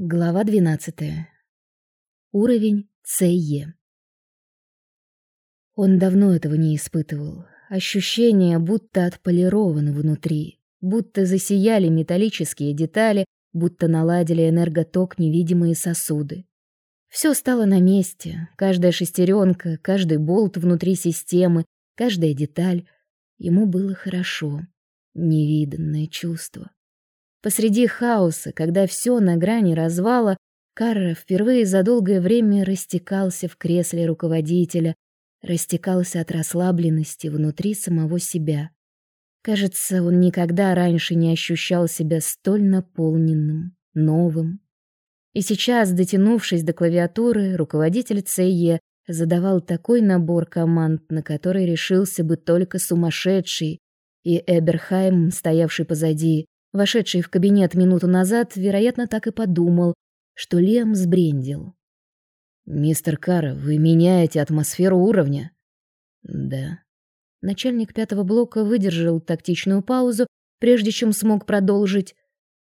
Глава 12. Уровень ЦЕ. Он давно этого не испытывал. Ощущение, будто отполирован внутри, будто засияли металлические детали, будто наладили энерготок невидимые сосуды. Все стало на месте, каждая шестеренка, каждый болт внутри системы, каждая деталь. Ему было хорошо. Невиданное чувство. Посреди хаоса, когда все на грани развала, Карра впервые за долгое время растекался в кресле руководителя, растекался от расслабленности внутри самого себя. Кажется, он никогда раньше не ощущал себя столь наполненным, новым. И сейчас, дотянувшись до клавиатуры, руководитель ЦЕ задавал такой набор команд, на который решился бы только сумасшедший, и Эберхайм, стоявший позади, Вошедший в кабинет минуту назад, вероятно, так и подумал, что Лем сбрендил. «Мистер Кара, вы меняете атмосферу уровня?» «Да». Начальник пятого блока выдержал тактичную паузу, прежде чем смог продолжить.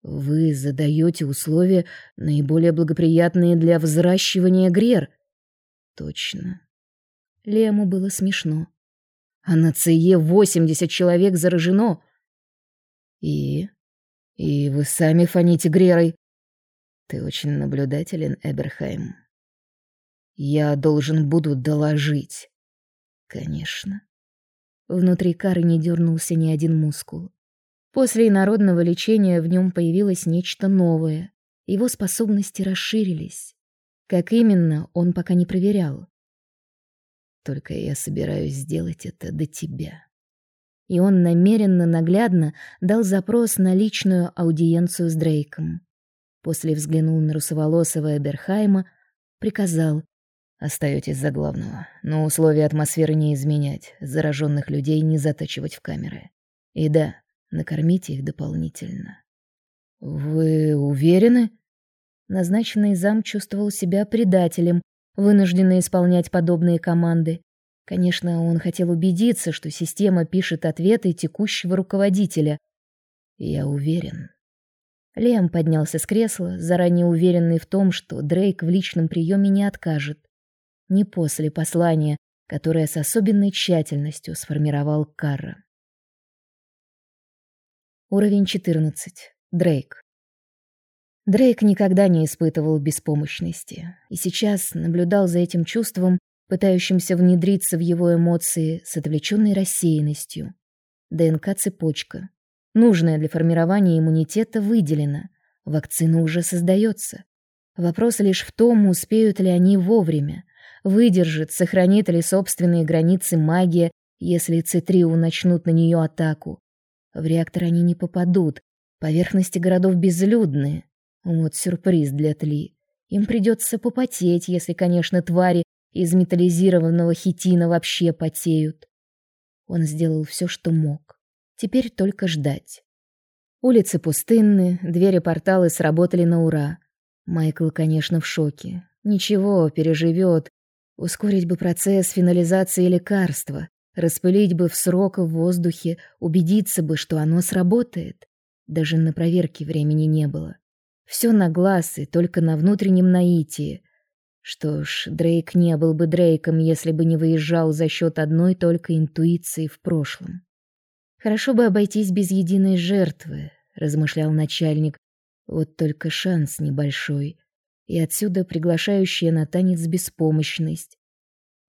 «Вы задаете условия, наиболее благоприятные для взращивания грер». «Точно». Лему было смешно. «А на ЦЕ 80 человек заражено». «И?» И вы сами фоните Грерой. Ты очень наблюдателен, Эберхайм. Я должен буду доложить. Конечно. Внутри Кары не дернулся ни один мускул. После инородного лечения в нем появилось нечто новое. Его способности расширились. Как именно, он пока не проверял. Только я собираюсь сделать это до тебя и он намеренно наглядно дал запрос на личную аудиенцию с Дрейком. После взглянул на русоволосого Эберхайма, приказал «Остаетесь за главного, но условия атмосферы не изменять, зараженных людей не затачивать в камеры. И да, накормите их дополнительно». «Вы уверены?» Назначенный зам чувствовал себя предателем, вынужденный исполнять подобные команды. Конечно, он хотел убедиться, что система пишет ответы текущего руководителя. Я уверен. Лем поднялся с кресла, заранее уверенный в том, что Дрейк в личном приеме не откажет. Не после послания, которое с особенной тщательностью сформировал Карра. Уровень 14. Дрейк. Дрейк никогда не испытывал беспомощности, и сейчас наблюдал за этим чувством пытающимся внедриться в его эмоции с отвлеченной рассеянностью. ДНК-цепочка, нужная для формирования иммунитета, выделена. Вакцина уже создается. Вопрос лишь в том, успеют ли они вовремя, выдержит, сохранит ли собственные границы магия, если Цитриу начнут на нее атаку. В реактор они не попадут, поверхности городов безлюдные. Вот сюрприз для Тли. Им придется попотеть, если, конечно, твари из металлизированного хитина вообще потеют. Он сделал все, что мог. Теперь только ждать. Улицы пустынны, двери-порталы сработали на ура. Майкл, конечно, в шоке. Ничего, переживет. Ускорить бы процесс финализации лекарства, распылить бы в срок в воздухе, убедиться бы, что оно сработает. Даже на проверке времени не было. Все на глаз и только на внутреннем наитии. Что ж, Дрейк не был бы Дрейком, если бы не выезжал за счет одной только интуиции в прошлом. Хорошо бы обойтись без единой жертвы, размышлял начальник. Вот только шанс небольшой, и отсюда приглашающая на танец беспомощность.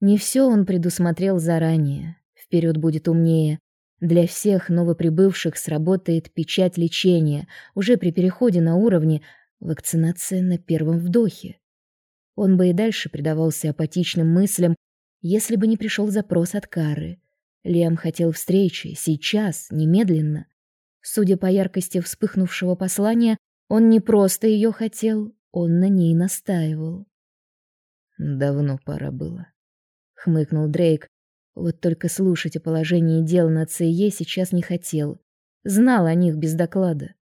Не все он предусмотрел заранее. Вперед будет умнее. Для всех новоприбывших сработает печать лечения уже при переходе на уровне вакцинация на первом вдохе. Он бы и дальше предавался апатичным мыслям, если бы не пришел запрос от Кары. Лем хотел встречи сейчас, немедленно. Судя по яркости вспыхнувшего послания, он не просто ее хотел, он на ней настаивал. Давно пора было, хмыкнул Дрейк. Вот только слушать о положении дел на ЦЕ сейчас не хотел. Знал о них без доклада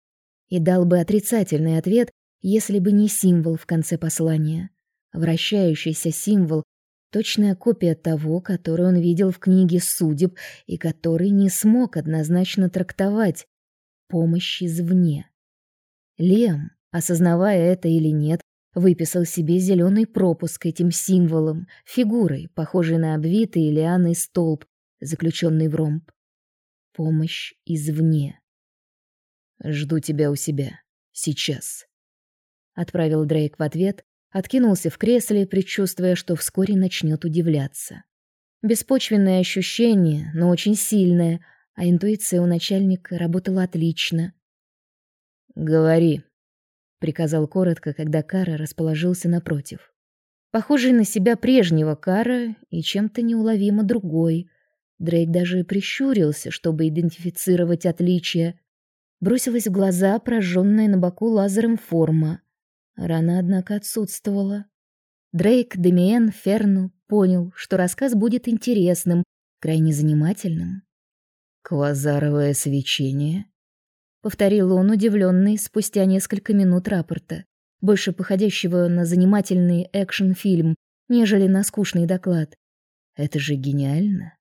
и дал бы отрицательный ответ, если бы не символ в конце послания. Вращающийся символ — точная копия того, который он видел в книге судеб и который не смог однозначно трактовать. Помощь извне. Лем, осознавая это или нет, выписал себе зеленый пропуск этим символом, фигурой, похожей на обвитый лианой столб, заключенный в ромб. Помощь извне. «Жду тебя у себя. Сейчас», — отправил Дрейк в ответ, откинулся в кресле, предчувствуя, что вскоре начнет удивляться. Беспочвенное ощущение, но очень сильное, а интуиция у начальника работала отлично. «Говори», — приказал коротко, когда Кара расположился напротив. Похожий на себя прежнего Кара и чем-то неуловимо другой. Дрейк даже прищурился, чтобы идентифицировать отличия. Бросилась в глаза прожженная на боку лазером форма. Рана, однако, отсутствовала. Дрейк, Демиен, Ферну понял, что рассказ будет интересным, крайне занимательным. «Квазаровое свечение?» — повторил он, удивленный, спустя несколько минут рапорта, больше походящего на занимательный экшн-фильм, нежели на скучный доклад. «Это же гениально!»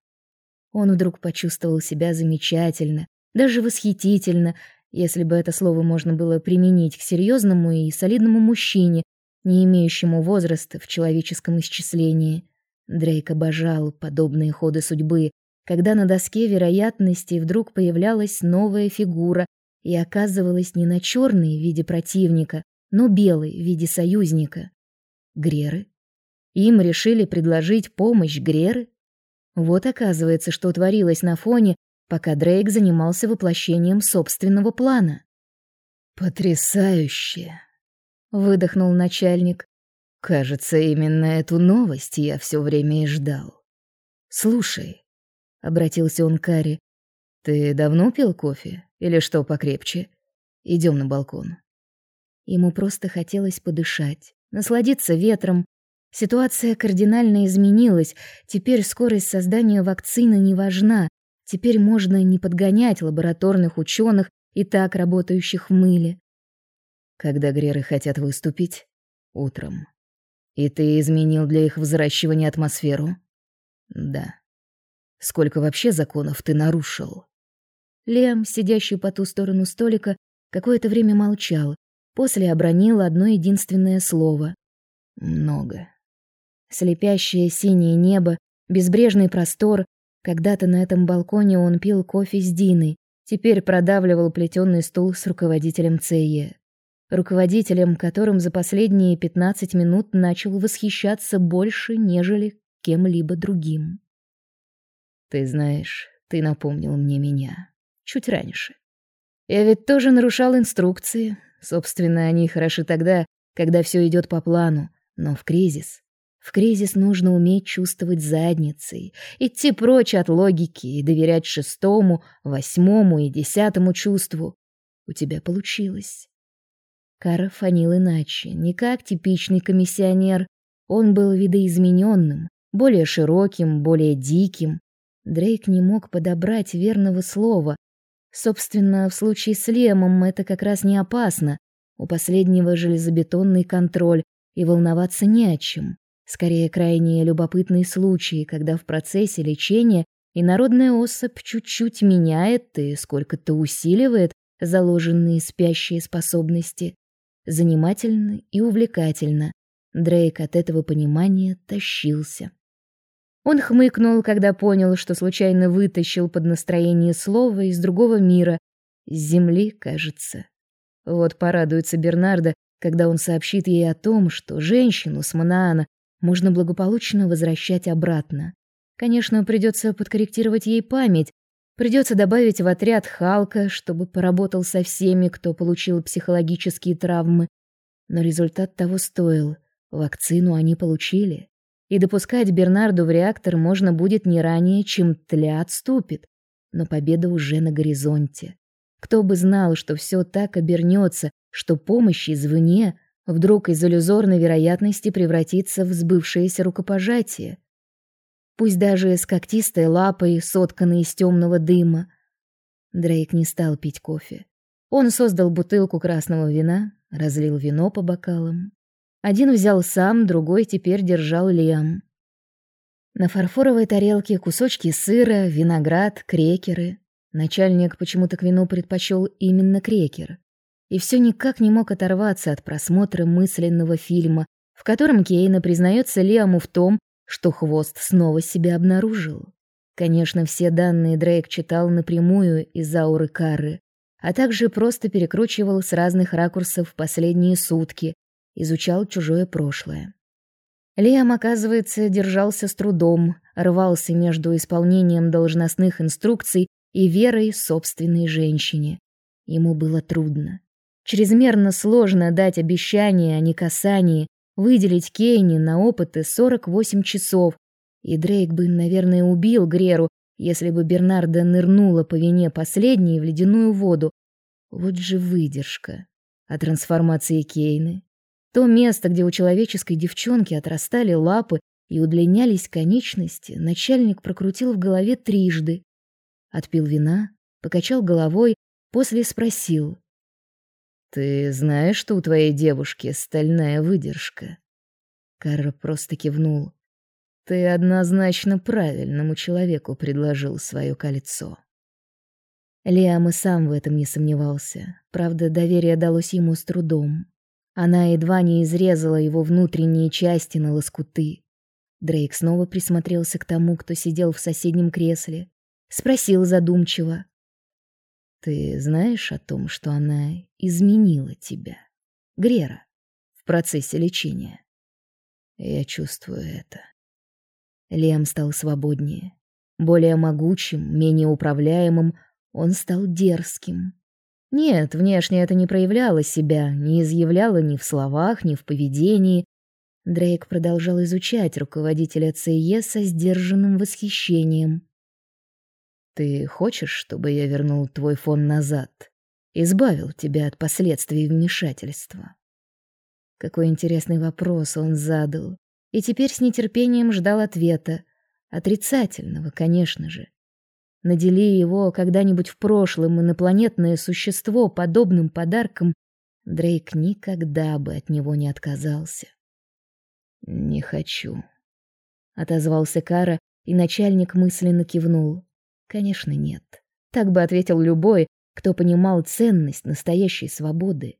Он вдруг почувствовал себя замечательно, даже восхитительно, если бы это слово можно было применить к серьезному и солидному мужчине, не имеющему возраста в человеческом исчислении. Дрейк обожал подобные ходы судьбы, когда на доске вероятностей вдруг появлялась новая фигура, и оказывалась не на черной в виде противника, но белой в виде союзника. Греры? Им решили предложить помощь Греры? Вот оказывается, что творилось на фоне, пока Дрейк занимался воплощением собственного плана. «Потрясающе!» — выдохнул начальник. «Кажется, именно эту новость я все время и ждал. Слушай», — обратился он к Кари, — «ты давно пил кофе?» Или что покрепче? Идем на балкон. Ему просто хотелось подышать, насладиться ветром. Ситуация кардинально изменилась. Теперь скорость создания вакцины не важна. Теперь можно не подгонять лабораторных ученых, и так работающих в мыле. Когда греры хотят выступить? Утром. И ты изменил для их взращивания атмосферу? Да. Сколько вообще законов ты нарушил? Лем, сидящий по ту сторону столика, какое-то время молчал, после обронил одно единственное слово. Много. Слепящее синее небо, безбрежный простор. Когда-то на этом балконе он пил кофе с Диной, теперь продавливал плетеный стул с руководителем ЦЕ. Руководителем, которым за последние 15 минут начал восхищаться больше, нежели кем-либо другим. «Ты знаешь, ты напомнил мне меня», чуть раньше. Я ведь тоже нарушал инструкции. Собственно, они хороши тогда, когда все идет по плану, но в кризис в кризис нужно уметь чувствовать задницей, идти прочь от логики и доверять шестому, восьмому и десятому чувству. У тебя получилось. Кара фанил иначе, не как типичный комиссионер. Он был видоизмененным, более широким, более диким. Дрейк не мог подобрать верного слова, Собственно, в случае с Лемом это как раз не опасно. У последнего железобетонный контроль, и волноваться не о чем. Скорее, крайне любопытные случаи, когда в процессе лечения инородная особь чуть-чуть меняет и сколько-то усиливает заложенные спящие способности. Занимательно и увлекательно. Дрейк от этого понимания тащился. Он хмыкнул, когда понял, что случайно вытащил под настроение слово из другого мира, с земли, кажется. Вот порадуется Бернарда, когда он сообщит ей о том, что женщину с Манаана можно благополучно возвращать обратно. Конечно, придется подкорректировать ей память, придется добавить в отряд Халка, чтобы поработал со всеми, кто получил психологические травмы. Но результат того стоил. Вакцину они получили и допускать Бернарду в реактор можно будет не ранее, чем тля отступит. Но победа уже на горизонте. Кто бы знал, что все так обернется, что помощь извне вдруг из иллюзорной вероятности превратится в сбывшееся рукопожатие. Пусть даже с когтистой лапой, сотканной из темного дыма. Дрейк не стал пить кофе. Он создал бутылку красного вина, разлил вино по бокалам, один взял сам, другой теперь держал Лиам. На фарфоровой тарелке кусочки сыра, виноград, крекеры. Начальник почему-то к вину предпочел именно крекер. И все никак не мог оторваться от просмотра мысленного фильма, в котором Кейна признается Лиаму в том, что хвост снова себя обнаружил. Конечно, все данные Дрейк читал напрямую из ауры Карры, а также просто перекручивал с разных ракурсов последние сутки, изучал чужое прошлое. Лиам, оказывается, держался с трудом, рвался между исполнением должностных инструкций и верой собственной женщине. Ему было трудно. Чрезмерно сложно дать обещание о некасании, выделить Кейни на опыты 48 часов. И Дрейк бы, наверное, убил Греру, если бы Бернарда нырнула по вине последней в ледяную воду. Вот же выдержка. А трансформации Кейны? То место, где у человеческой девчонки отрастали лапы и удлинялись конечности, начальник прокрутил в голове трижды. Отпил вина, покачал головой, после спросил: ты знаешь, что у твоей девушки стальная выдержка? Карра просто кивнул. Ты однозначно правильному человеку предложил свое кольцо. Лиам и сам в этом не сомневался. Правда, доверие далось ему с трудом. Она едва не изрезала его внутренние части на лоскуты. Дрейк снова присмотрелся к тому, кто сидел в соседнем кресле, спросил задумчиво: ты знаешь о том, что она изменила тебя, Грера, в процессе лечения? Я чувствую это. Лем стал свободнее, более могучим, менее управляемым, он стал дерзким. Нет, внешне это не проявляло себя, не изъявляло ни в словах, ни в поведении. Дрейк продолжал изучать руководителя ЦЕ со сдержанным восхищением. Ты хочешь, чтобы я вернул твой фон назад? Избавил тебя от последствий вмешательства? Какой интересный вопрос он задал. И теперь с нетерпением ждал ответа. Отрицательного, конечно же. Надели его когда-нибудь в прошлом инопланетное существо подобным подарком, Дрейк никогда бы от него не отказался. «Не хочу», — отозвался Кара, и начальник мысленно кивнул. Конечно, нет. Так бы ответил любой, кто понимал ценность настоящей свободы.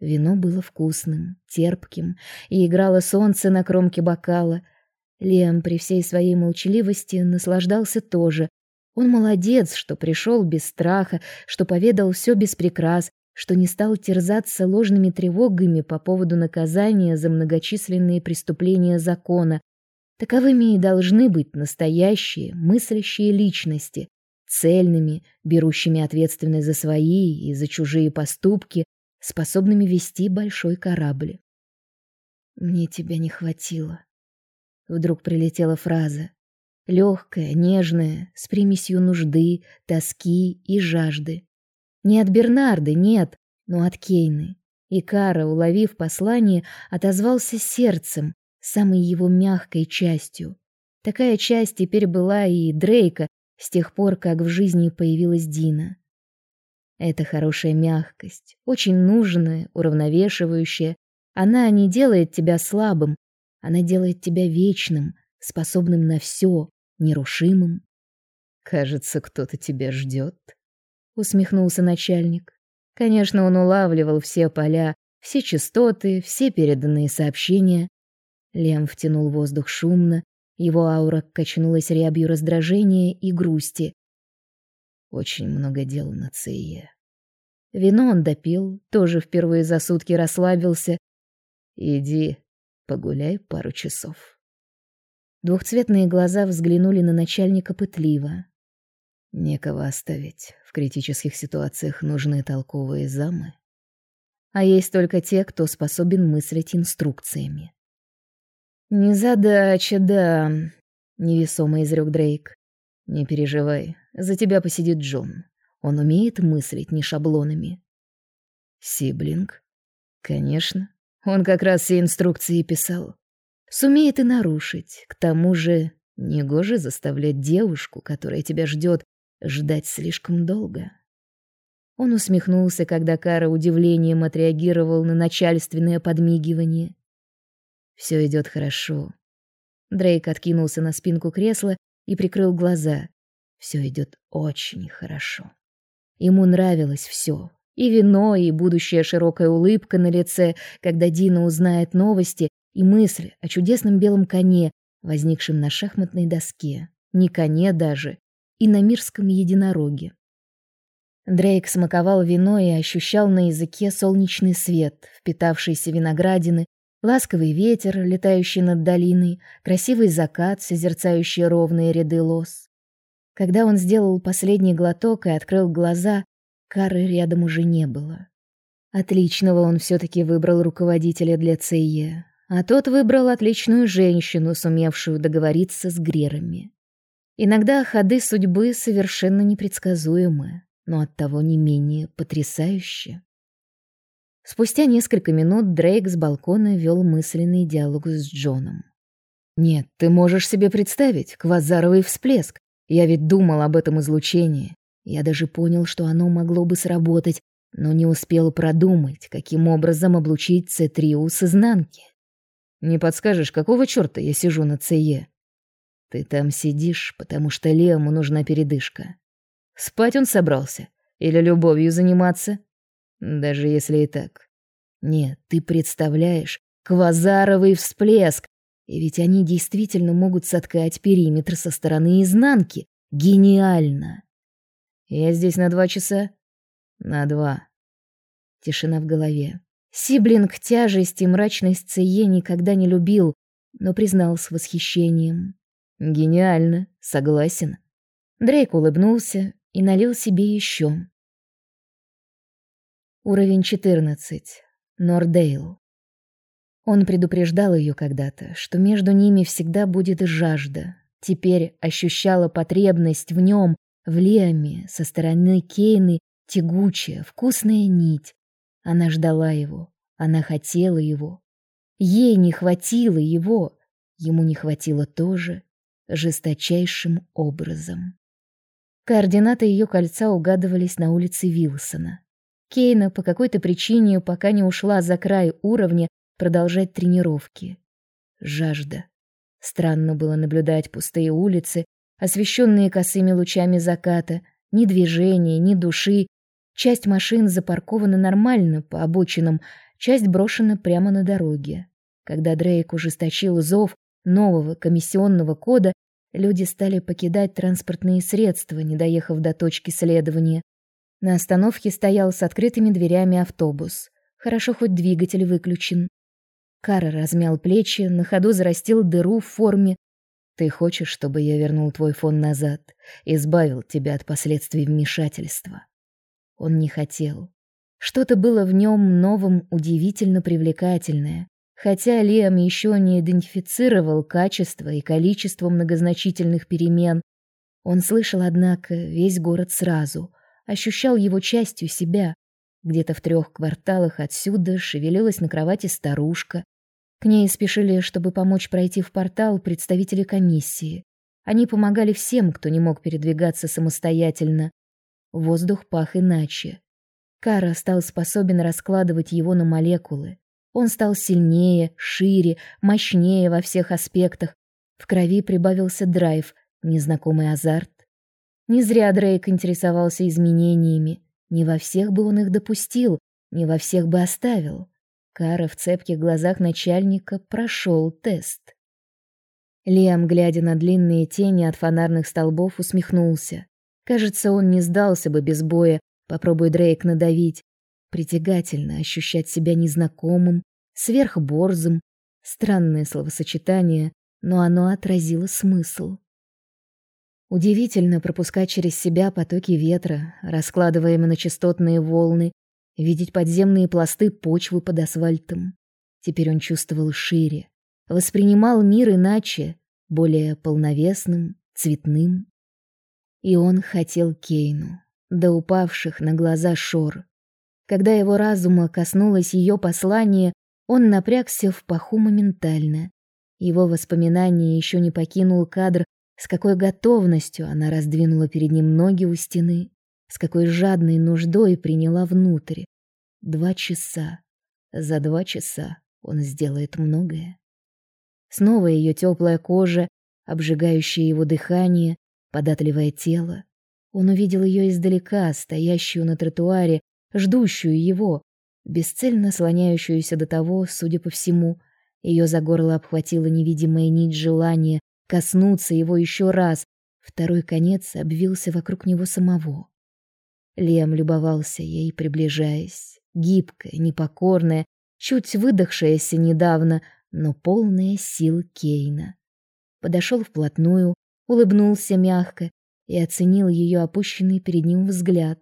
Вино было вкусным, терпким, и играло солнце на кромке бокала. Лем при всей своей молчаливости наслаждался тоже. Он молодец, что пришел без страха, что поведал все без прикрас, что не стал терзаться ложными тревогами по поводу наказания за многочисленные преступления закона, Таковыми и должны быть настоящие, мыслящие личности, цельными, берущими ответственность за свои и за чужие поступки, способными вести большой корабль. Мне тебя не хватило. Вдруг прилетела фраза, легкая, нежная, с примесью нужды, тоски и жажды. Не от Бернарды, нет, но от Кейны. И Кара, уловив послание, отозвался сердцем, самой его мягкой частью. Такая часть теперь была и Дрейка с тех пор, как в жизни появилась Дина. Это хорошая мягкость, очень нужная, уравновешивающая. Она не делает тебя слабым, она делает тебя вечным, способным на все, нерушимым. Кажется, кто-то тебя ждет», — усмехнулся начальник. Конечно, он улавливал все поля, все частоты, все переданные сообщения, Лем втянул воздух шумно, его аура качнулась рябью раздражения и грусти. Очень много дел на Цее. Вино он допил, тоже впервые за сутки расслабился. Иди, погуляй пару часов. Двухцветные глаза взглянули на начальника пытливо. Некого оставить. В критических ситуациях нужны толковые замы. А есть только те, кто способен мыслить инструкциями. «Незадача, да», — невесомо изрек Дрейк. «Не переживай, за тебя посидит Джон. Он умеет мыслить не шаблонами». «Сиблинг?» «Конечно. Он как раз все инструкции писал. Сумеет и нарушить. К тому же, негоже заставлять девушку, которая тебя ждет, ждать слишком долго». Он усмехнулся, когда Кара удивлением отреагировал на начальственное подмигивание. Все идет хорошо. Дрейк откинулся на спинку кресла и прикрыл глаза. Все идет очень хорошо. Ему нравилось все, И вино, и будущая широкая улыбка на лице, когда Дина узнает новости, и мысль о чудесном белом коне, возникшем на шахматной доске. Не коне даже, и на мирском единороге. Дрейк смаковал вино и ощущал на языке солнечный свет, впитавшийся виноградины, ласковый ветер, летающий над долиной, красивый закат, созерцающий ровные ряды лос. Когда он сделал последний глоток и открыл глаза, Кары рядом уже не было. Отличного он все таки выбрал руководителя для ЦЕ, а тот выбрал отличную женщину, сумевшую договориться с Грерами. Иногда ходы судьбы совершенно непредсказуемы, но оттого не менее потрясающие. Спустя несколько минут Дрейк с балкона вел мысленный диалог с Джоном. «Нет, ты можешь себе представить, квазаровый всплеск. Я ведь думал об этом излучении. Я даже понял, что оно могло бы сработать, но не успел продумать, каким образом облучить С-трио с изнанки. Не подскажешь, какого чёрта я сижу на ЦЕ? Ты там сидишь, потому что Лему нужна передышка. Спать он собрался? Или любовью заниматься? Даже если и так. Нет, ты представляешь, квазаровый всплеск, и ведь они действительно могут соткать периметр со стороны изнанки. Гениально. Я здесь на два часа? На два. Тишина в голове. Сиблинг тяжесть и мрачность Цее никогда не любил, но признал с восхищением. Гениально, согласен. Дрейк улыбнулся и налил себе еще. Уровень 14. Нордейл. Он предупреждал ее когда-то, что между ними всегда будет жажда. Теперь ощущала потребность в нем, в Лиаме, со стороны Кейны, тягучая, вкусная нить. Она ждала его, она хотела его. Ей не хватило его, ему не хватило тоже, жесточайшим образом. Координаты ее кольца угадывались на улице Вилсона. Кейна по какой-то причине пока не ушла за край уровня, продолжать тренировки. Жажда. Странно было наблюдать пустые улицы, освещенные косыми лучами заката, ни движения, ни души. Часть машин запаркована нормально по обочинам, часть брошена прямо на дороге. Когда Дрейк ужесточил зов нового комиссионного кода, люди стали покидать транспортные средства, не доехав до точки следования. На остановке стоял с открытыми дверями автобус. Хорошо хоть двигатель выключен. Кара размял плечи, на ходу зарастил дыру в форме. Ты хочешь, чтобы я вернул твой фон назад, избавил тебя от последствий вмешательства? Он не хотел. Что-то было в нем новым, удивительно привлекательное, хотя Лиам еще не идентифицировал качество и количество многозначительных перемен. Он слышал, однако, весь город сразу, ощущал его частью себя. Где-то в трех кварталах отсюда шевелилась на кровати старушка, к ней спешили, чтобы помочь пройти в портал представители комиссии. Они помогали всем, кто не мог передвигаться самостоятельно. Воздух пах иначе. Кара стал способен раскладывать его на молекулы. Он стал сильнее, шире, мощнее во всех аспектах. В крови прибавился драйв, незнакомый азарт. Не зря Дрейк интересовался изменениями. Не во всех бы он их допустил, не во всех бы оставил. Кара в цепких глазах начальника прошел тест. Лиам, глядя на длинные тени от фонарных столбов, усмехнулся. Кажется, он не сдался бы без боя, попробуй Дрейк надавить. Притягательно ощущать себя незнакомым, сверхборзым. Странное словосочетание, но оно отразило смысл. Удивительно пропускать через себя потоки ветра, раскладывая моночастотные волны, видеть подземные пласты почвы под асфальтом. Теперь он чувствовал шире, воспринимал мир иначе, более полновесным, цветным. И он хотел Кейну, до упавших на глаза шор. Когда его разума коснулось ее послание, он напрягся в паху моментально. Его воспоминание еще не покинул кадр, с какой готовностью она раздвинула перед ним ноги у стены, с какой жадной нуждой приняла внутрь. Два часа. За два часа он сделает многое. Снова ее теплая кожа, обжигающее его дыхание, податливое тело. Он увидел ее издалека, стоящую на тротуаре, ждущую его, бесцельно слоняющуюся до того, судя по всему. Ее за горло обхватила невидимая нить желания коснуться его еще раз. Второй конец обвился вокруг него самого. Лем любовался ей, приближаясь, гибкая, непокорная, чуть выдохшаяся недавно, но полная сил Кейна. Подошел вплотную, улыбнулся мягко и оценил ее опущенный перед ним взгляд.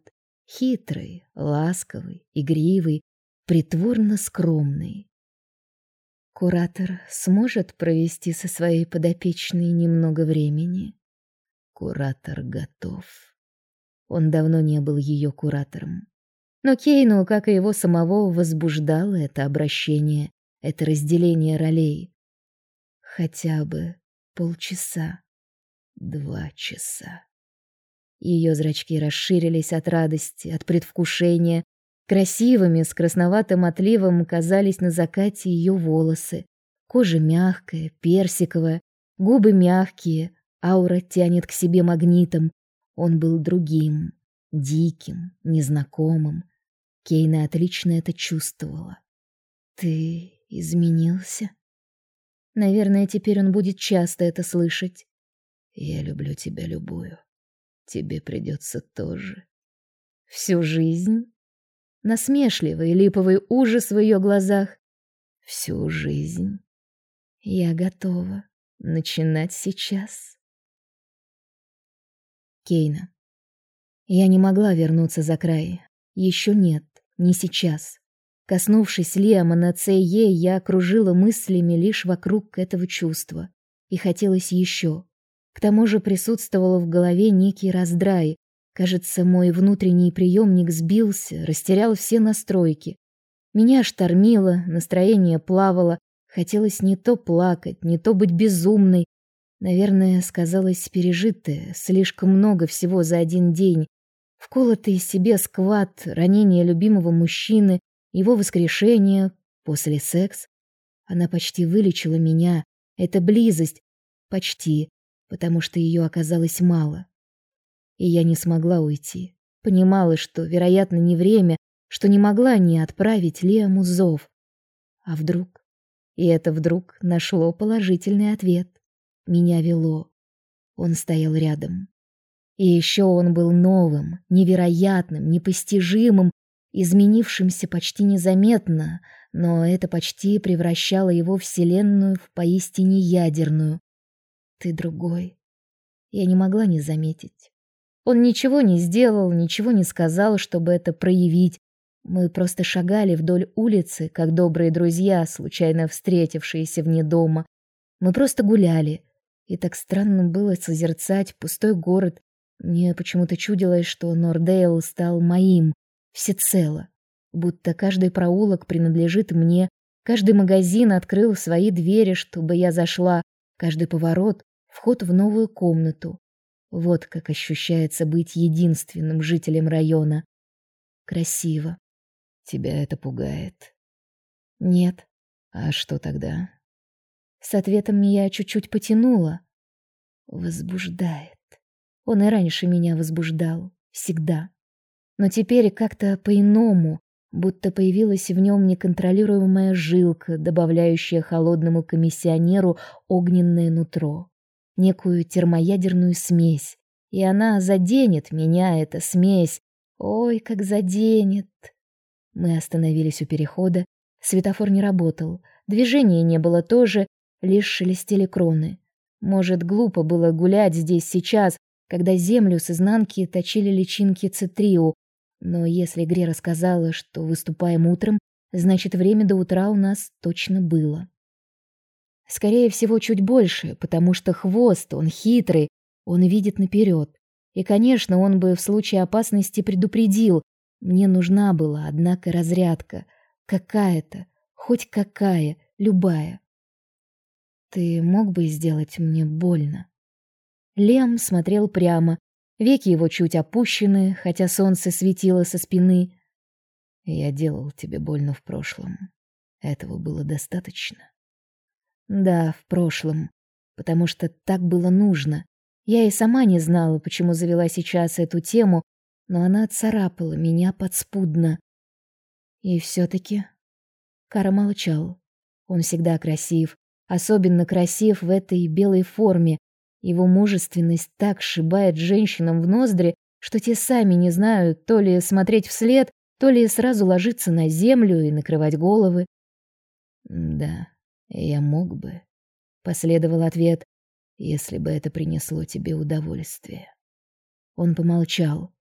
Хитрый, ласковый, игривый, притворно скромный. Куратор сможет провести со своей подопечной немного времени. Куратор готов. Он давно не был ее куратором. Но Кейну, как и его самого, возбуждало это обращение, это разделение ролей. Хотя бы полчаса, два часа. Ее зрачки расширились от радости, от предвкушения, Красивыми, с красноватым отливом казались на закате ее волосы. Кожа мягкая, персиковая, губы мягкие, аура тянет к себе магнитом. Он был другим, диким, незнакомым. Кейна отлично это чувствовала. Ты изменился? Наверное, теперь он будет часто это слышать. Я люблю тебя любую. Тебе придется тоже. Всю жизнь? Насмешливый липовый ужас в ее глазах. Всю жизнь. Я готова начинать сейчас. Кейна. Я не могла вернуться за край. Еще нет, не сейчас. Коснувшись Лиама на Цее, я окружила мыслями лишь вокруг этого чувства. И хотелось еще. К тому же присутствовало в голове некий раздрай, Кажется, мой внутренний приемник сбился, растерял все настройки. Меня штормило, настроение плавало, хотелось не то плакать, не то быть безумной. Наверное, сказалось пережитое, слишком много всего за один день. Вколотый себе сквад, ранение любимого мужчины, его воскрешение, после секс. Она почти вылечила меня. Это близость. Почти, потому что ее оказалось мало. И я не смогла уйти. Понимала, что, вероятно, не время, что не могла не отправить Лему зов. А вдруг? И это вдруг нашло положительный ответ. Меня вело. Он стоял рядом. И еще он был новым, невероятным, непостижимым, изменившимся почти незаметно, но это почти превращало его вселенную в поистине ядерную. Ты другой. Я не могла не заметить. Он ничего не сделал, ничего не сказал, чтобы это проявить. Мы просто шагали вдоль улицы, как добрые друзья, случайно встретившиеся вне дома. Мы просто гуляли. И так странно было созерцать пустой город. Мне почему-то чудилось, что Нордейл стал моим, всецело. Будто каждый проулок принадлежит мне, каждый магазин открыл свои двери, чтобы я зашла, каждый поворот — вход в новую комнату. Вот как ощущается быть единственным жителем района. Красиво. Тебя это пугает? Нет. А что тогда? С ответом я чуть-чуть потянула. Возбуждает. Он и раньше меня возбуждал. Всегда. Но теперь как-то по-иному, будто появилась в нем неконтролируемая жилка, добавляющая холодному комиссионеру огненное нутро некую термоядерную смесь, и она заденет меня, эта смесь. Ой, как заденет. Мы остановились у перехода. Светофор не работал. Движения не было тоже, лишь шелестели кроны. Может, глупо было гулять здесь сейчас, когда землю с изнанки точили личинки цитриу, но если Гре рассказала, что выступаем утром, значит, время до утра у нас точно было. Скорее всего, чуть больше, потому что хвост, он хитрый, он видит наперед. И, конечно, он бы в случае опасности предупредил. Мне нужна была, однако, разрядка. Какая-то, хоть какая, любая. Ты мог бы сделать мне больно? Лем смотрел прямо. Веки его чуть опущены, хотя солнце светило со спины. Я делал тебе больно в прошлом. Этого было достаточно. Да, в прошлом, потому что так было нужно. Я и сама не знала, почему завела сейчас эту тему, но она царапала меня подспудно. И все таки Кара молчал. Он всегда красив, особенно красив в этой белой форме. Его мужественность так шибает женщинам в ноздри, что те сами не знают то ли смотреть вслед, то ли сразу ложиться на землю и накрывать головы. Да, я мог бы, последовал ответ, если бы это принесло тебе удовольствие. Он помолчал.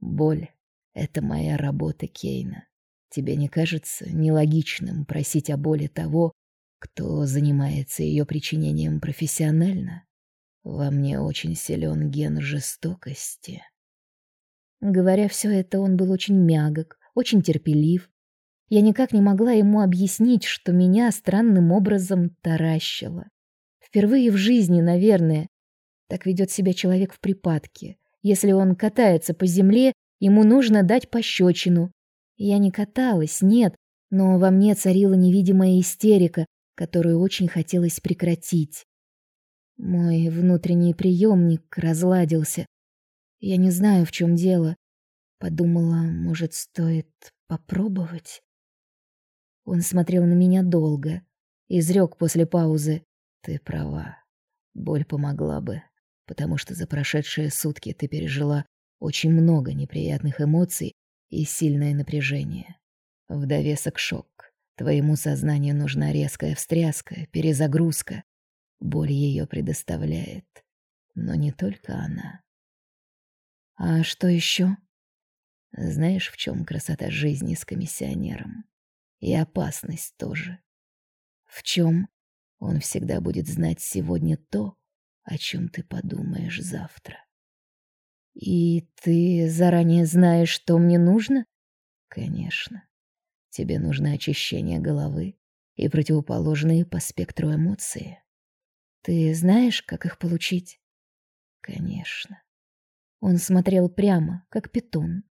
Боль это моя работа, Кейна. Тебе не кажется нелогичным просить о боли того, кто занимается ее причинением профессионально? Во мне очень силен ген жестокости. Говоря все это, он был очень мягок, очень терпелив. Я никак не могла ему объяснить, что меня странным образом таращило. Впервые в жизни, наверное, так ведет себя человек в припадке. Если он катается по земле, ему нужно дать пощечину. Я не каталась, нет, но во мне царила невидимая истерика, которую очень хотелось прекратить. Мой внутренний приемник разладился. Я не знаю, в чем дело. Подумала, может, стоит попробовать. Он смотрел на меня долго, изрек после паузы: "Ты права. Боль помогла бы, потому что за прошедшие сутки ты пережила очень много неприятных эмоций и сильное напряжение. В довесок шок. Твоему сознанию нужна резкая встряска, перезагрузка. Боль ее предоставляет. Но не только она. А что еще? Знаешь, в чем красота жизни с комиссионером? И опасность тоже. В чем? Он всегда будет знать сегодня то, о чем ты подумаешь завтра. И ты заранее знаешь, что мне нужно? Конечно. Тебе нужно очищение головы и противоположные по спектру эмоции. Ты знаешь, как их получить? Конечно. Он смотрел прямо, как питон.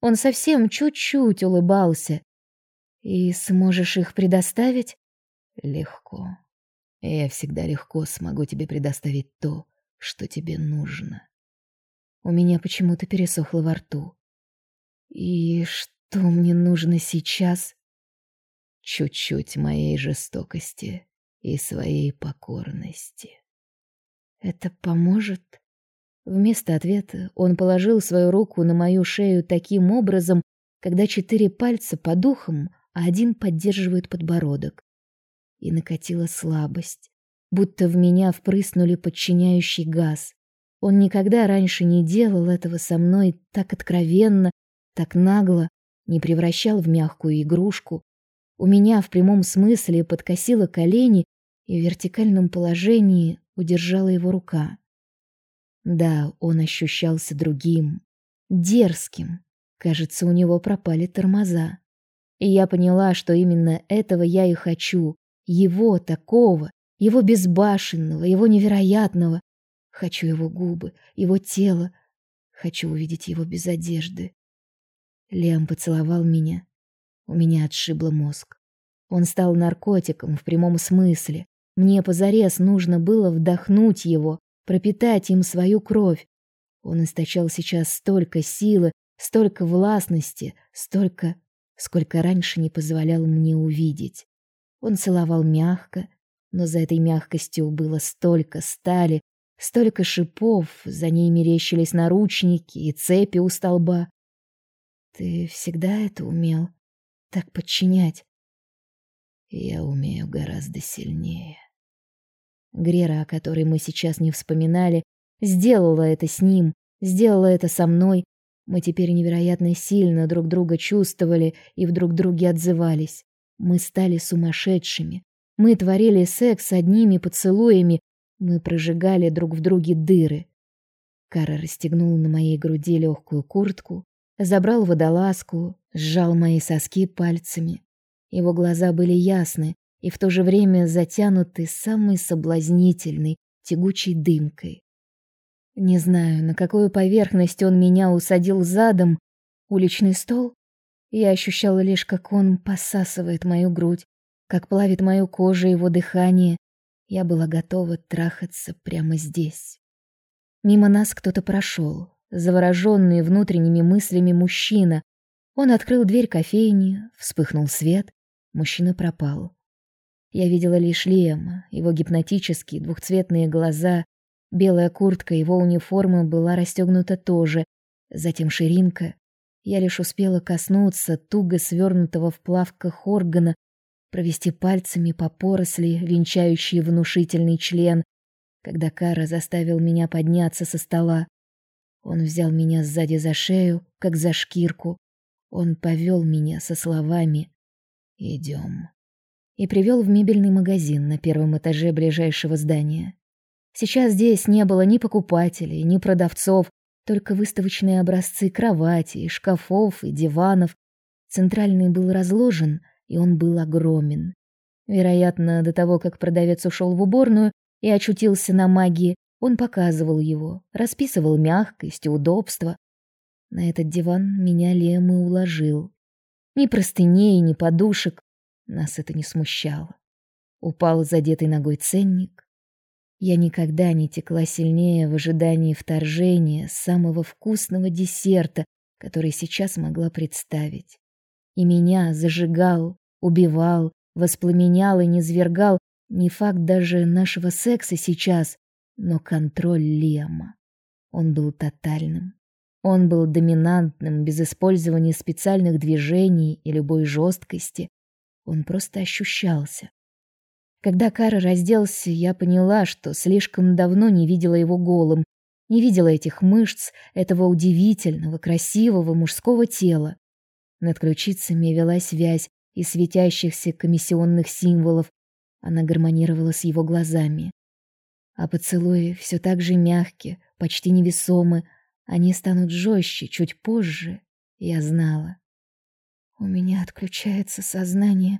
Он совсем чуть-чуть улыбался. И сможешь их предоставить? Легко. Я всегда легко смогу тебе предоставить то, что тебе нужно. У меня почему-то пересохло во рту. И что мне нужно сейчас? Чуть-чуть моей жестокости и своей покорности. Это поможет? Вместо ответа он положил свою руку на мою шею таким образом, когда четыре пальца по духам, а один поддерживает подбородок. И накатила слабость, будто в меня впрыснули подчиняющий газ. Он никогда раньше не делал этого со мной так откровенно, так нагло, не превращал в мягкую игрушку, у меня в прямом смысле подкосило колени, и в вертикальном положении удержала его рука. Да, он ощущался другим, дерзким. Кажется, у него пропали тормоза. И я поняла, что именно этого я и хочу. Его такого, его безбашенного, его невероятного. Хочу его губы, его тело. Хочу увидеть его без одежды. Лем поцеловал меня, у меня отшибло мозг. Он стал наркотиком в прямом смысле. Мне позарез нужно было вдохнуть его, пропитать им свою кровь. Он источал сейчас столько силы, столько властности, столько, сколько раньше не позволял мне увидеть. Он целовал мягко, но за этой мягкостью было столько стали, столько шипов, за ней мерещились наручники и цепи у столба. Ты всегда это умел? так подчинять. Я умею гораздо сильнее. Грера, о которой мы сейчас не вспоминали, сделала это с ним, сделала это со мной. Мы теперь невероятно сильно друг друга чувствовали и в друг друге отзывались. Мы стали сумасшедшими. Мы творили секс одними поцелуями, мы прожигали друг в друге дыры. Кара расстегнул на моей груди легкую куртку, забрал водолазку, сжал мои соски пальцами. Его глаза были ясны и в то же время затянуты самой соблазнительной, тягучей дымкой. Не знаю, на какую поверхность он меня усадил задом, уличный стол. Я ощущала лишь, как он посасывает мою грудь, как плавит мою кожу его дыхание. Я была готова трахаться прямо здесь. Мимо нас кто-то прошел. завороженный внутренними мыслями мужчина. Он открыл дверь кофейни, вспыхнул свет, мужчина пропал. Я видела лишь Лема, его гипнотические двухцветные глаза, белая куртка его униформы была расстегнута тоже, затем ширинка. Я лишь успела коснуться туго свернутого в плавках органа, провести пальцами по поросли, венчающей внушительный член, когда Кара заставил меня подняться со стола. Он взял меня сзади за шею, как за шкирку. Он повел меня со словами «Идем» и привел в мебельный магазин на первом этаже ближайшего здания. Сейчас здесь не было ни покупателей, ни продавцов, только выставочные образцы кроватей, шкафов и диванов. Центральный был разложен, и он был огромен. Вероятно, до того, как продавец ушел в уборную и очутился на магии, он показывал его, расписывал мягкость и удобство. На этот диван меня Лем и уложил. Ни простыней, ни подушек. Нас это не смущало. Упал задетый ногой ценник. Я никогда не текла сильнее в ожидании вторжения самого вкусного десерта, который сейчас могла представить. И меня зажигал, убивал, воспламенял и низвергал не факт даже нашего секса сейчас, но контроль Лема. Он был тотальным. Он был доминантным, без использования специальных движений и любой жесткости. Он просто ощущался. Когда Кара разделся, я поняла, что слишком давно не видела его голым, не видела этих мышц, этого удивительного, красивого мужского тела. Над ключицами велась связь из светящихся комиссионных символов. Она гармонировала с его глазами. А поцелуи все так же мягкие, почти невесомы. Они станут жестче чуть позже, я знала. У меня отключается сознание,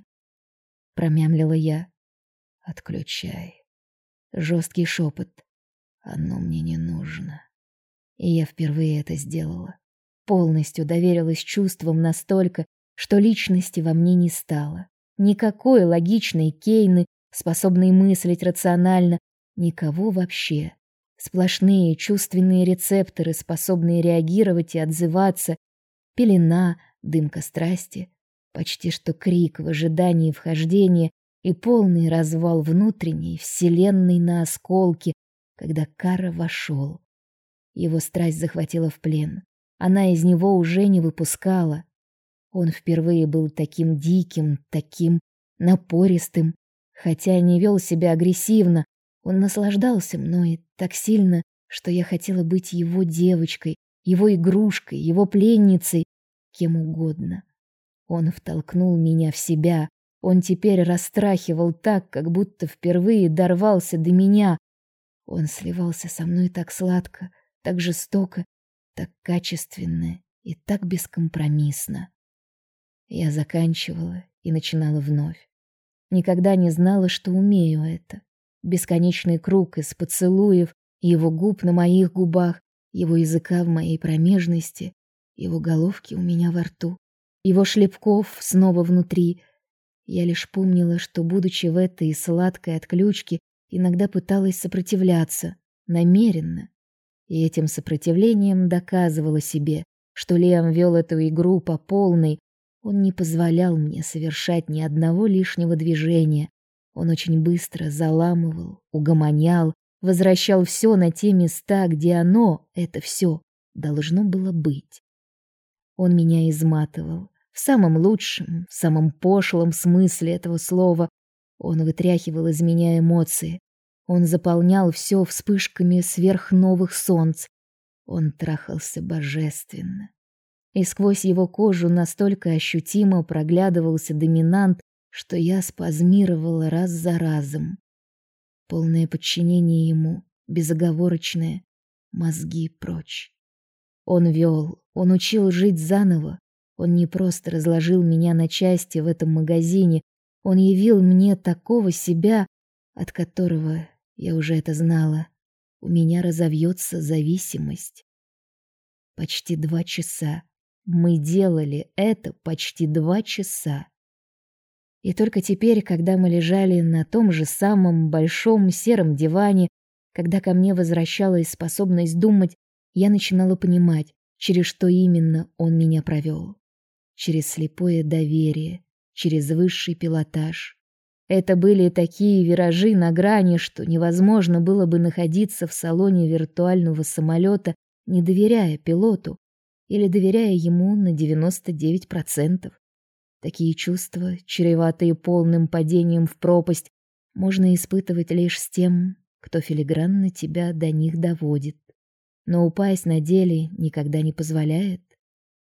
промямлила я. Отключай. Жесткий шепот. Оно мне не нужно. И я впервые это сделала. Полностью доверилась чувствам настолько, что личности во мне не стало. Никакой логичной Кейны, способной мыслить рационально, никого вообще. Сплошные чувственные рецепторы, способные реагировать и отзываться, пелена, дымка страсти, почти что крик в ожидании вхождения и полный развал внутренней вселенной на осколки, когда Кара вошел. Его страсть захватила в плен. Она из него уже не выпускала. Он впервые был таким диким, таким напористым, хотя не вел себя агрессивно. Он наслаждался мной так сильно, что я хотела быть его девочкой, его игрушкой, его пленницей, кем угодно. Он втолкнул меня в себя, он теперь растрахивал так, как будто впервые дорвался до меня. Он сливался со мной так сладко, так жестоко, так качественно и так бескомпромиссно. Я заканчивала и начинала вновь. Никогда не знала, что умею это. Бесконечный круг из поцелуев, его губ на моих губах, его языка в моей промежности, его головки у меня во рту, его шлепков снова внутри, я лишь помнила, что, будучи в этой сладкой отключке, иногда пыталась сопротивляться, намеренно. И этим сопротивлением доказывала себе, что Лиам вел эту игру по полной. Он не позволял мне совершать ни одного лишнего движения. Он очень быстро заламывал, угомонял, возвращал все на те места, где оно, это все, должно было быть. Он меня изматывал, в самом лучшем, в самом пошлом смысле этого слова он вытряхивал из меня эмоции. Он заполнял все вспышками сверхновых солнц. Он трахался божественно. И сквозь его кожу настолько ощутимо проглядывался доминант, что я спазмировала раз за разом. Полное подчинение ему, безоговорочное, мозги прочь. Он вел, он учил жить заново, он не просто разложил меня на части в этом магазине, он явил мне такого себя, от которого, я уже это знала, у меня разовьется зависимость. Почти два часа. Мы делали это почти два часа. И только теперь, когда мы лежали на том же самом большом сером диване, когда ко мне возвращалась способность думать, я начинала понимать, через что именно он меня провел. Через слепое доверие, через высший пилотаж. Это были такие виражи на грани, что невозможно было бы находиться в салоне виртуального самолета, не доверяя пилоту или доверяя ему на 99%. Такие чувства, чреватые полным падением в пропасть, можно испытывать лишь с тем, кто филигранно тебя до них доводит. Но упасть на деле никогда не позволяет.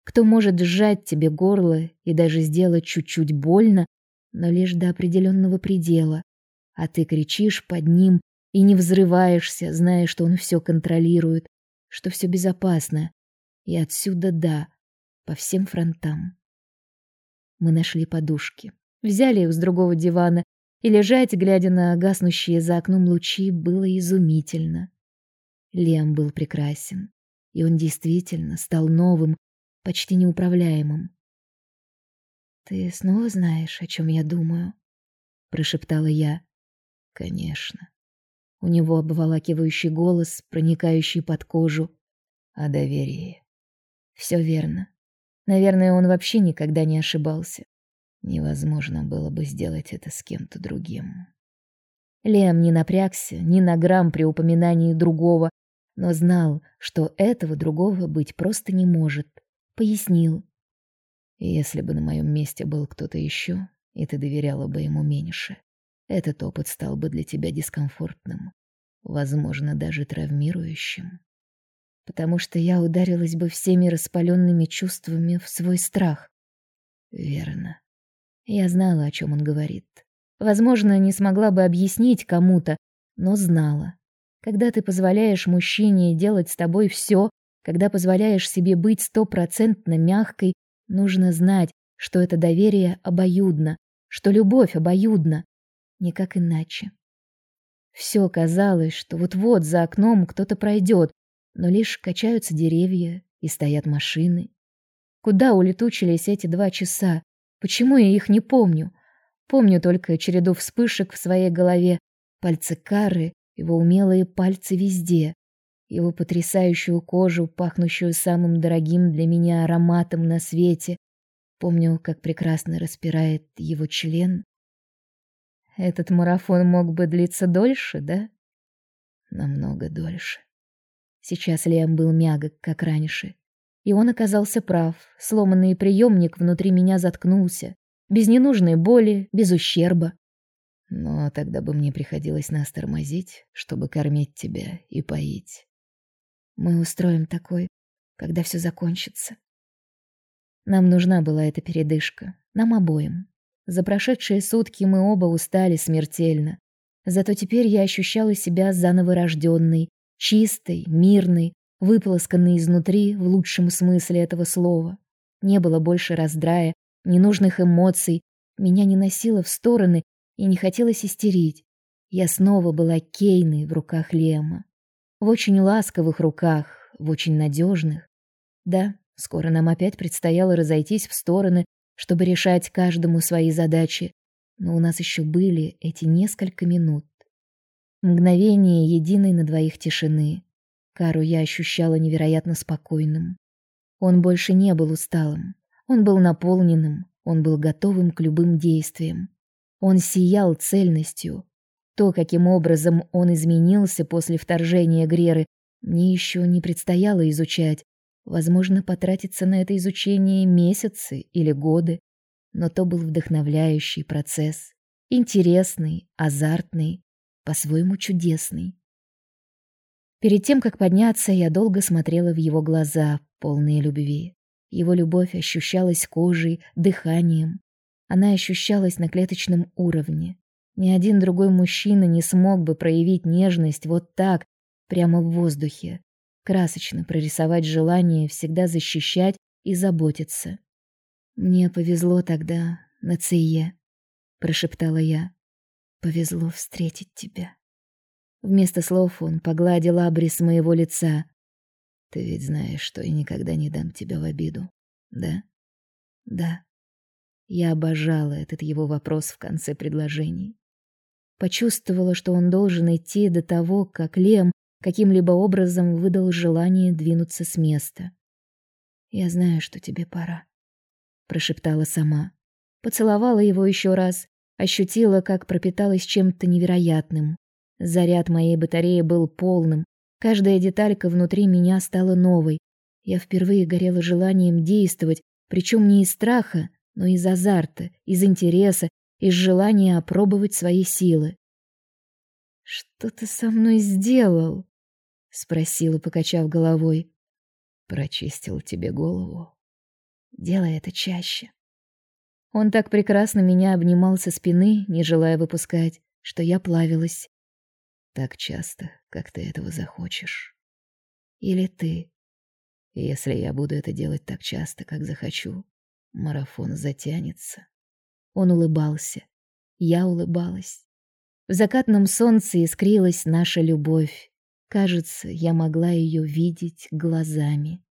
Кто может сжать тебе горло и даже сделать чуть-чуть больно, но лишь до определенного предела, а ты кричишь под ним и не взрываешься, зная, что он все контролирует, что все безопасно. И отсюда да, по всем фронтам. Мы нашли подушки, взяли их с другого дивана, и лежать, глядя на гаснущие за окном лучи, было изумительно. Лем был прекрасен, и он действительно стал новым, почти неуправляемым. Ты снова знаешь, о чем я думаю, прошептала я. Конечно. У него обволакивающий голос, проникающий под кожу, о доверии. Все верно. Наверное, он вообще никогда не ошибался. Невозможно было бы сделать это с кем-то другим. Лем не напрягся ни на грамм при упоминании другого, но знал, что этого другого быть просто не может. Пояснил. Если бы на моем месте был кто-то еще, и ты доверяла бы ему меньше, этот опыт стал бы для тебя дискомфортным, возможно, даже травмирующим. Потому что я ударилась бы всеми распаленными чувствами в свой страх. Верно. Я знала, о чем он говорит. Возможно, не смогла бы объяснить кому-то, но знала. Когда ты позволяешь мужчине делать с тобой все, когда позволяешь себе быть стопроцентно мягкой, нужно знать, что это доверие обоюдно, что любовь обоюдна, никак иначе. Все казалось, что вот-вот за окном кто-то пройдет, но лишь качаются деревья и стоят машины. Куда улетучились эти два часа? Почему я их не помню? Помню только череду вспышек в своей голове, пальцы Кары, его умелые пальцы везде, его потрясающую кожу, пахнущую самым дорогим для меня ароматом на свете. Помню, как прекрасно распирает его член. Этот марафон мог бы длиться дольше, да? Намного дольше. Сейчас Лиам был мягок, как раньше. И он оказался прав. Сломанный приемник внутри меня заткнулся. Без ненужной боли, без ущерба. Но тогда бы мне приходилось нас тормозить, чтобы кормить тебя и поить. Мы устроим такой, когда все закончится. Нам нужна была эта передышка, нам обоим. За прошедшие сутки мы оба устали смертельно. Зато теперь я ощущала себя заново рожденной, чистой, мирной, выполосканный изнутри в лучшем смысле этого слова. Не было больше раздрая, ненужных эмоций, меня не носило в стороны и не хотелось истерить. Я снова была Кейной в руках Лема. В очень ласковых руках, в очень надежных. Да, скоро нам опять предстояло разойтись в стороны, чтобы решать каждому свои задачи, но у нас еще были эти несколько минут. Мгновение единой на двоих тишины, Кару я ощущала невероятно спокойным. Он больше не был усталым. Он был наполненным, он был готовым к любым действиям. Он сиял цельностью. То, каким образом он изменился после вторжения Греры, мне еще не предстояло изучать. Возможно, потратиться на это изучение месяцы или годы, но то был вдохновляющий процесс, интересный, азартный, по-своему чудесный. Перед тем, как подняться, я долго смотрела в его глаза, полные любви. Его любовь ощущалась кожей, дыханием. Она ощущалась на клеточном уровне. Ни один другой мужчина не смог бы проявить нежность вот так, прямо в воздухе. Красочно прорисовать желание всегда защищать и заботиться. Мне повезло тогда на Цие, прошептала я. Повезло встретить тебя. Вместо слов он погладил абрис моего лица. Ты ведь знаешь, что я никогда не дам тебя в обиду, да? Да. Я обожала этот его вопрос в конце предложений. Почувствовала, что он должен идти до того, как Лем, каким-либо образом выдал желание двинуться с места. «Я знаю, что тебе пора», — прошептала сама. Поцеловала его еще раз, ощутила, как пропиталась чем-то невероятным. Заряд моей батареи был полным, каждая деталька внутри меня стала новой. Я впервые горела желанием действовать, причем не из страха, но из азарта, из интереса, из желания опробовать свои силы. «Что ты со мной сделал?» — спросила, покачав головой. «Прочистил тебе голову». «Делай это чаще». Он так прекрасно меня обнимал со спины, не желая выпускать, что я плавилась. Так часто, как ты этого захочешь. Или ты. Если я буду это делать так часто, как захочу, марафон затянется. Он улыбался. Я улыбалась. В закатном солнце искрилась наша любовь. Кажется, я могла ее видеть глазами.